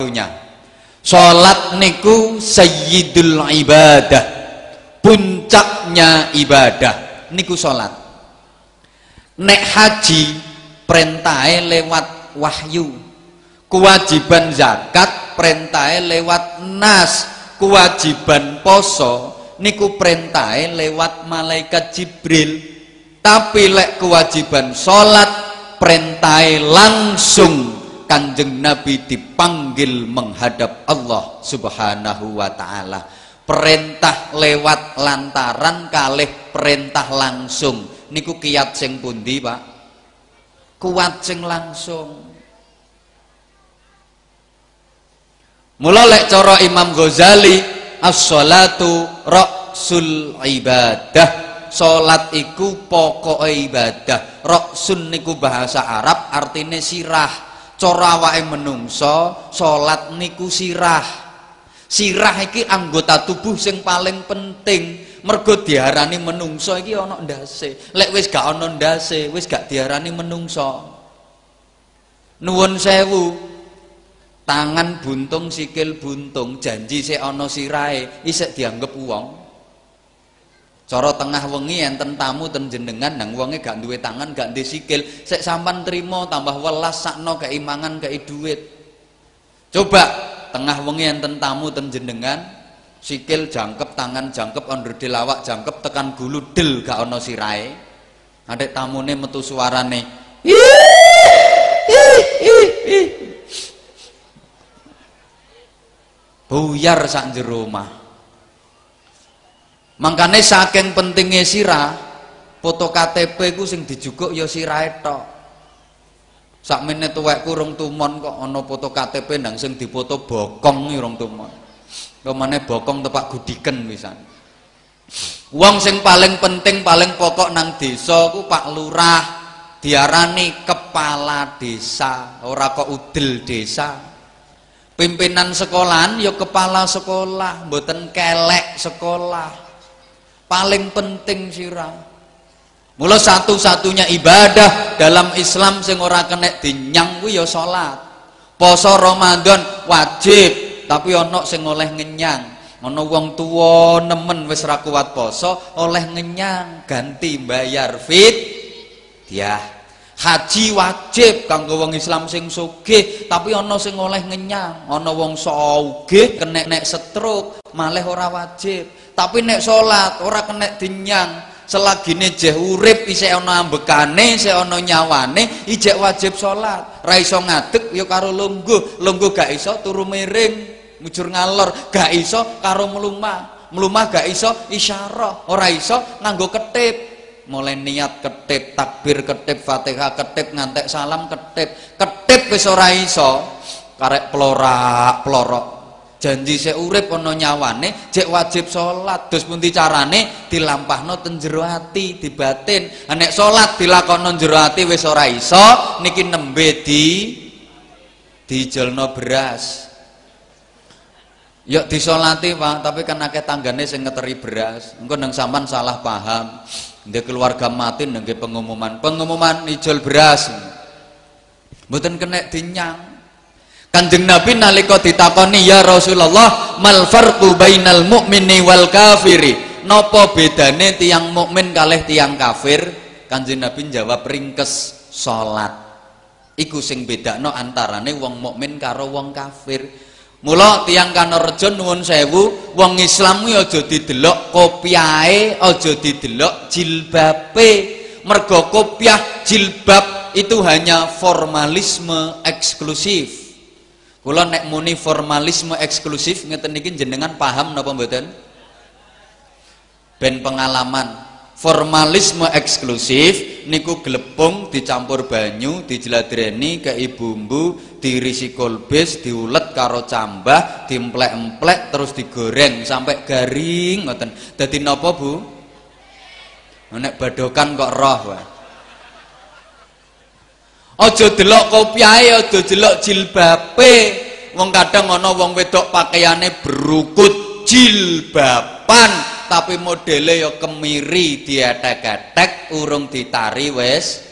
waktunya. Salat niku sayyidul ibadah puncaknya ibadah niku salat. Nek haji perintahnya lewat wahyu. Kewajiban zakat perintahnya lewat nas. Kewajiban poso niku perintahnya lewat malaikat jibril. Tapi lek kewajiban sholat perintahnya langsung kanjeng nabi dipanggil menghadap Allah subhanahu wa ta'ala perintah lewat lantaran kalih perintah langsung niku kiat sing pundi Pak kuat sing langsung Mula lek cara Imam Ghazali as-salatu ra'sul ibadah. Salat iku pokok ibadah. Ra'sun niku bahasa Arab artinya sirah. Cara awake menungso, salat niku sirah. Sirah iki anggota tubuh sing paling penting. Mergo diarani menungso iki ana ndase. Lek wis gak ana ndase, wis gak diarani menungso. Nuwun sewu, tangan buntung sikil buntung janji si ono sirai isek dianggap uang cara tengah wengi enten tamu ten jenengan nang wonge gak duwe tangan gak duwe sikil. Sek sampan trimo tambah welas sakno kei duit. Coba tengah wengi enten tamu ten jenengan sikil jangkep tangan jangkep onder dilawak jangkep tekan gulu del gak ono sirai adek tamune metu suarane buyar sak jero omah mangkane saking pentingnya sirah foto KTP ku sing dijukuk ya sirahe tok. Sakmene tuwekku rong tumon kok ana foto KTP ndang sing difoto bokong rong tumon. Kemane bokong tepak gudiken pisan. Wong sing paling penting paling pokok nang desa ku Pak Lurah diarani kepala desa ora kok udel desa. Pimpinan sekolahan ya kepala sekolah mboten kelek sekolah paling penting sirah. Mula satu-satunya ibadah dalam Islam sing ora kena dinyang kuwi ya salat. Poso Ramadan wajib tapi ana sing oleh ngenyang. Ana wong tuwa nemen wis ra kuat poso oleh ngenyang ganti bayar fit ya haji wajib kanggo wong Islam sing sugih tapi ana sing oleh ngenyang. Ana wong sugih kena nek stroke malih ora wajib tapi nek salat ora kena dinyang. Selagine jeh urip isih ana ambekane isih ana nyawane ijek wajib salat ra iso ngadeg ya karo lungguh. Lungguh gak iso turu miring mujur ngalor. Gak iso karo melumah melumah gak iso isyarah. Ora iso nganggo ketip. Mulai niat ketip takbir ketip fatihah ketip ngantek salam ketip. Ketip wis ora iso. Karek plorak plorok janji saya urip ana nyawane cek wajib salat terus pundi carane dilampahno ten jero ati dibatin nek salat wis ora iso niki nembe di dijolno beras Yuk disolati pak, tapi kan akeh tanggane sing ngeteri beras. Engko nang sampan salah paham. Ndek keluarga mati nengge pengumuman, pengumuman ijol beras. Mboten kena dinyang. Kanjeng Nabi nalika ditakoni ya Rasulullah mal farqu bainal mu'mini wal kafiri? Napa bedane tiang mukmin kalih tiang kafir? Kanjeng Nabi jawab ringkes salat. Iku sing bedakno antarane wong mukmin karo wong kafir. Mula tiang Kanorejo nuwun sewu, wong Islam kuwi aja didelok kopiahe, aja didelok jilbabe. Mergo kopiah jilbab itu hanya formalisme eksklusif. Kula nek muni formalisme eksklusif ngeten niki jenengan paham napa mboten? Ben pengalaman. Formalisme eksklusif niku glepung dicampur banyu dijladreni ke bumbu diirisi kolbes diulet karo cambah diemplek-emplek terus digoreng sampai garing ngoten. Dadi napa Bu? Nek badokan kok roh wae aja delok kopiahe aja delok jilbabe. Wong kadang ana wong wedok pakaiane berukut jilbaban tapi modele ya kemiri diatek-atek urung ditari wis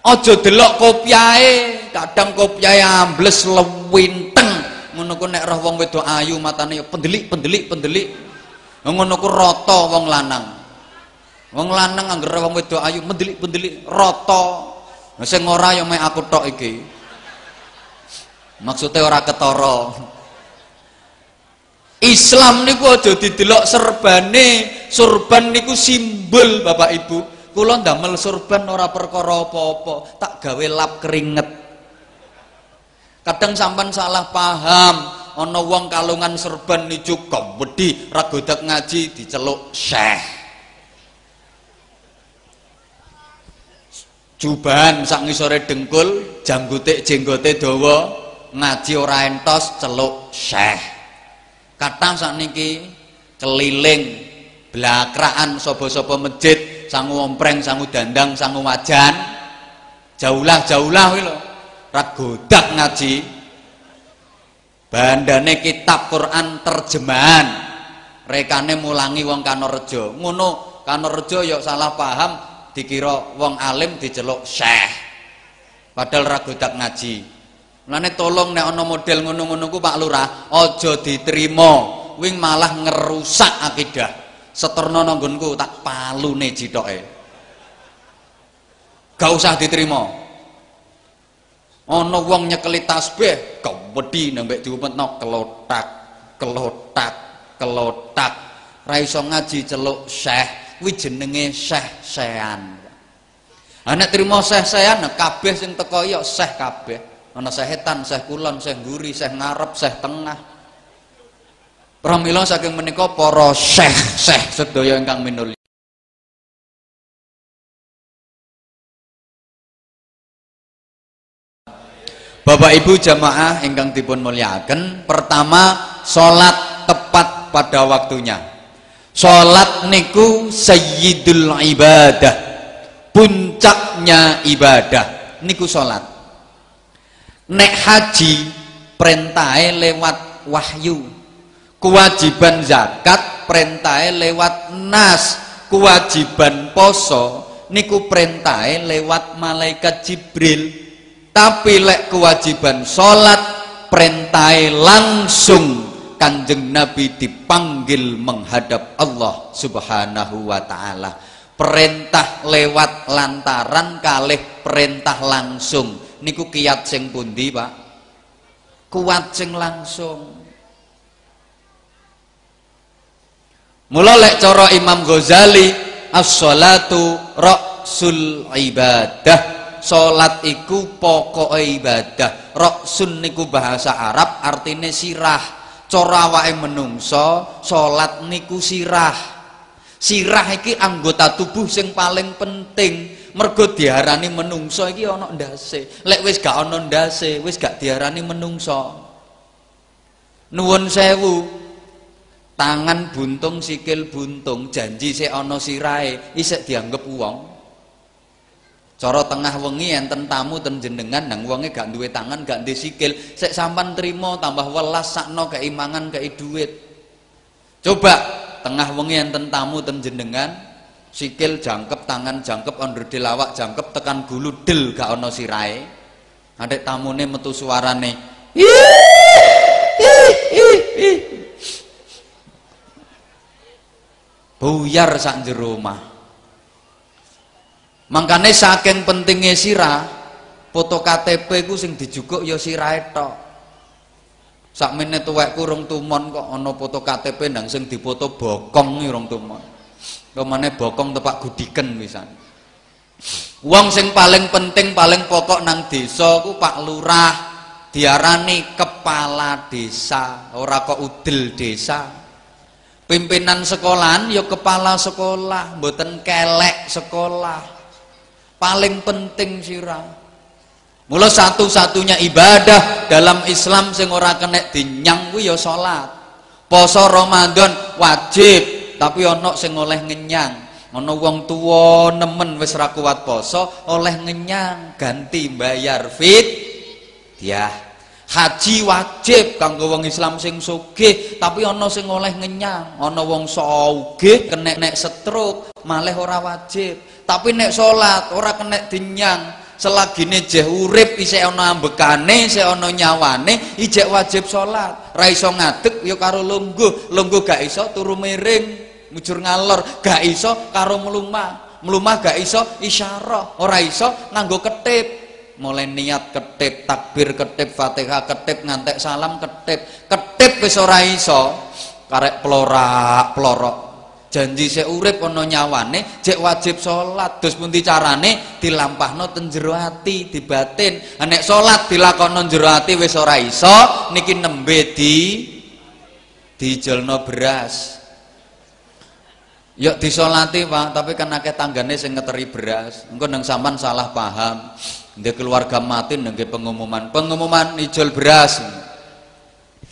aja delok kopiahe kadang kopiahe ambles lewinteng ngono ku nek roh wong wedok ayu matane yo pendelik pendelik pendelik. Ngono ku rata wong lanang wong lanang anggere wong wedok ayu mendelik pendelik rata sing ora yo mek aku tok iki. Maksudnya ora ketara. Islam niku aja didelok serbane surban niku simbol Bapak Ibu. Kula ndamel surban ora perkara apa-apa tak gawe lap keringet. Kadang sampan salah paham ana wong kalungan serban niku wedi ragodak ngaji diceluk syekh jubahan sak ngisore dengkul janggote jenggote dawa ngaji ora entos celuk syekh kathah sakniki keliling blakraan sapa-sapa masjid sangu ompreng, sangu dandang, sangu wajan. Jaulah, jaulah kuwi lho. Ragodak ngaji. Bandane kitab Quran terjemahan. Rekane mulangi wong Kanorejo. Ngono, Kanorejo ya salah paham dikira wong alim diceluk syekh. Padahal ragodak ngaji. Mulane tolong nek ana model ngono-ngono ku Pak Lurah, aja diterima. Wing malah ngerusak akidah seterno nanggonku tak palune jitoke gak usah diterima ana wong nyekeli tasbih kewedi nembek diumetno kelotak kelotak kelotak ra iso ngaji celuk syekh kuwi jenenge syekh sean ana trimo syekh sean kabeh sing teko ya syekh kabeh ana setan syekh kulon syekh nguri syekh ngarep syekh tengah Pramila saking menika para syekh-syekh sedaya ingkang minulya. Bapak Ibu jamaah ingkang dipun mulyakaken, pertama salat tepat pada waktunya. Salat niku sayyidul ibadah. Puncaknya ibadah niku salat. Nek haji perintahe lewat wahyu kewajiban zakat perintahe lewat nas kewajiban poso niku perintahe lewat malaikat Jibril tapi lek kewajiban sholat perintahe langsung kanjeng Nabi dipanggil menghadap Allah subhanahu wa ta'ala perintah lewat lantaran kalih perintah langsung niku kiat sing pundi pak kuat sing langsung Mula lek cara Imam Ghazali as-salatu ra'sul ibadah. Salat iku pokok ibadah. Ra'sun niku bahasa Arab artine sirah. Cara awake menungso, salat niku sirah. Sirah iki anggota tubuh sing paling penting. Mergo diarani menungso iki ana ndase. Lek wis gak ana ndase, wis gak diarani menungso. Nuwun sewu, tangan buntung sikil buntung janji si ono sirai isek dianggap uang cara tengah wengi enten tamu ten jenengan nang wonge gak duwe tangan gak duwe sikil. Sek sampan trimo tambah welas sakno keimangan kei duit. Coba tengah wengi enten tamu ten jenengan sikil jangkep tangan jangkep onderdil awak jangkep tekan gulu del gak ono sirai adek tamune metu suarane buyar sak jero omah mangkane saking pentingnya sirah foto KTP ku sing dijukuk ya sirahe tok. Sakmene tuwekku rong tumon kok ana foto KTP ndang sing dipoto bokong iki rong tumon. Kemane bokong tepak gudiken wisan wong sing paling penting paling pokok nang desa ku Pak Lurah diarani kepala desa ora kok udel desa. Pimpinan sekolahan ya kepala sekolah mboten kelek sekolah paling penting sirah. Mula satu-satunya ibadah dalam Islam sing ora kena dinyang kuwi ya salat. Poso Ramadan wajib tapi ana sing oleh ngenyang. Ana wong tuwa nemen wis ra kuat poso oleh ngenyang ganti bayar fit. Ya haji wajib kanggo wong Islam sing sugih tapi ana sing oleh ngenyang ana wong sugih kena nek stroke malah ora wajib. Tapi nek salat ora kena dinyang selagine jeh urip isih ana ambekane isih ana nyawane ijek wajib salat. Ra iso ngadeg ya karo lungguh. Lungguh gak iso turu miring mujur ngalor. Gak iso karo melumah melumah gak iso isyarah. Ora iso nganggo ketip mulai niat ketip takbir ketip fatihah ketip ngantek salam ketip. Ketip wis ora iso. Karek plorak plorok. Janji saya urip nyawane cek wajib salat terus pundi carane? Dilampahno ten jero di batin nek salat dilakokno jero ati ora iso niki nembe di dijolno beras. Yuk disolati pak, tapi kan akeh tanggane sing ngeteri beras. Engko nang sampan salah paham. Ndek keluarga mati nengke pengumuman, pengumuman ijol beras.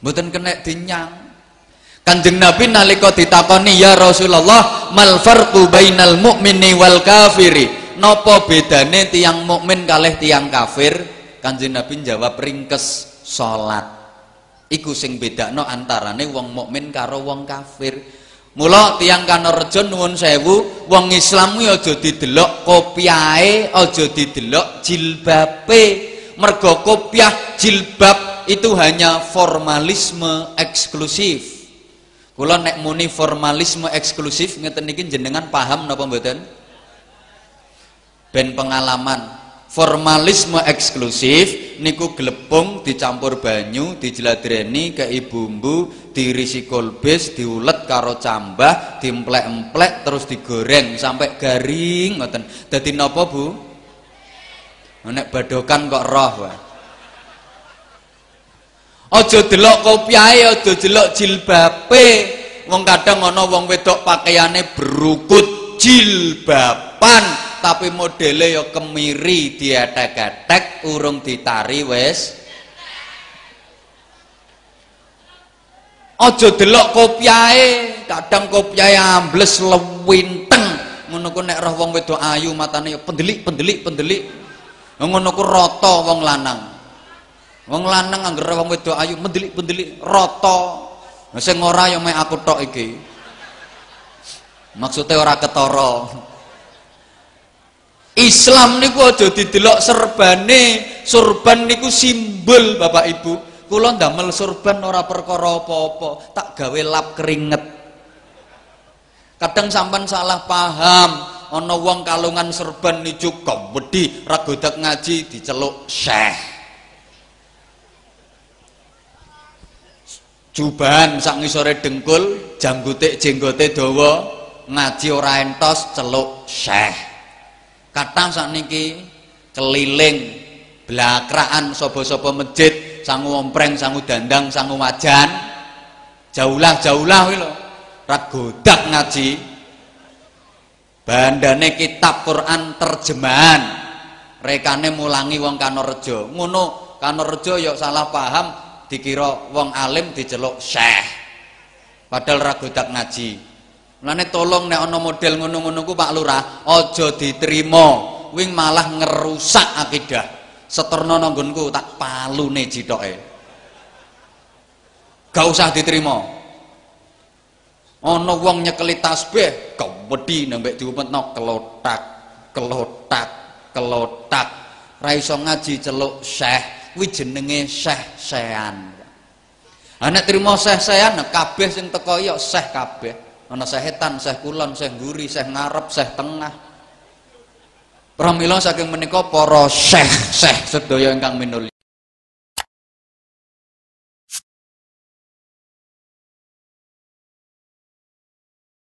Mboten kena dinyang. Kanjeng Nabi nalika ditakoni ya Rasulullah mal farqu bainal mu'mini wal kafiri. Napa bedane tiang mukmin kalih tiang kafir? Kanjeng Nabi jawab ringkes salat. Iku sing bedakno antarane wong mukmin karo wong kafir mula tiang Kanarejo nuwun sewu wong Islam kuwi aja didelok kopiahe aja didelok jilbabe mergo kopiah jilbab itu hanya formalisme eksklusif Kula nek muni formalisme eksklusif ngeten niki jenengan paham napa mboten? Ben pengalaman. Formalisme eksklusif niku glepung dicampur banyu, dijladreni kei bumbu, diirisi kolbes, diulet karo cambah, diemplek-emplek terus digoreng sampai garing ngoten. Dadi napa, Bu? Nek badokan kok roh wae. Aja delok kopiahe, aja delok jilbabe. Wong kadang ana wong wedok pakaiane berukut jilbaban, tapi modele ya kemiri dietek-etek urung ditari wis. Aja delok kopiahe, kadang kopiahe ambles lewinteng. Ngono ku nek roh wong wedok ayu matane ya pendelik, pendelik, pendelik. Ngono ku rata wong lanang. Wong lanang anggere wong wedok ayu mendelik-mendelik rata. Sing ora ya mek aku tok iki. Maksudnya ora ketara. Islam niku aja didelok serbane, surban niku simbol Bapak Ibu. Kula ndamel surban ora perkara apa-apa, tak gawe lap keringet. Kadang sampan salah paham, ana wong kalungan serban niku wedi ra ngaji diceluk syekh. jubahan sak ngisore dengkul janggutik jenggote dawa ngaji ora entos celuk syekh kadang niki keliling blakraan sapa-sapa masjid sangu ompreng sangu dandang sangu wajan. Jaulah jaulah kuwi lho ra godak ngaji. Bandane kitab Quran terjemahan. Rekane mulangi wong Kanorejo ngono Kanorejo ya salah paham dikira wong alim diceluk syekh. Padahal ragu tak ngaji. Mulane tolong nek ana model ngono-ngono ku Pak Lurah aja diterima. Wing malah ngerusak akidah seterno nanggonku tak palune jitoke gak usah diterima ana wong nyekeli tasbih kewedi nembek diumpetno kelotak kelotak kelotak ra iso ngaji celuk syekh kuwi jenenge Syekh Sean. Anak terima Syekh Sean kabeh sing teko ya Syekh kabeh. Ana Syekh Syekh Kulon, Syekh Guri, Syekh Ngarep, Syekh Tengah. Pramila saking menika para syekh-syekh sedaya ingkang minulya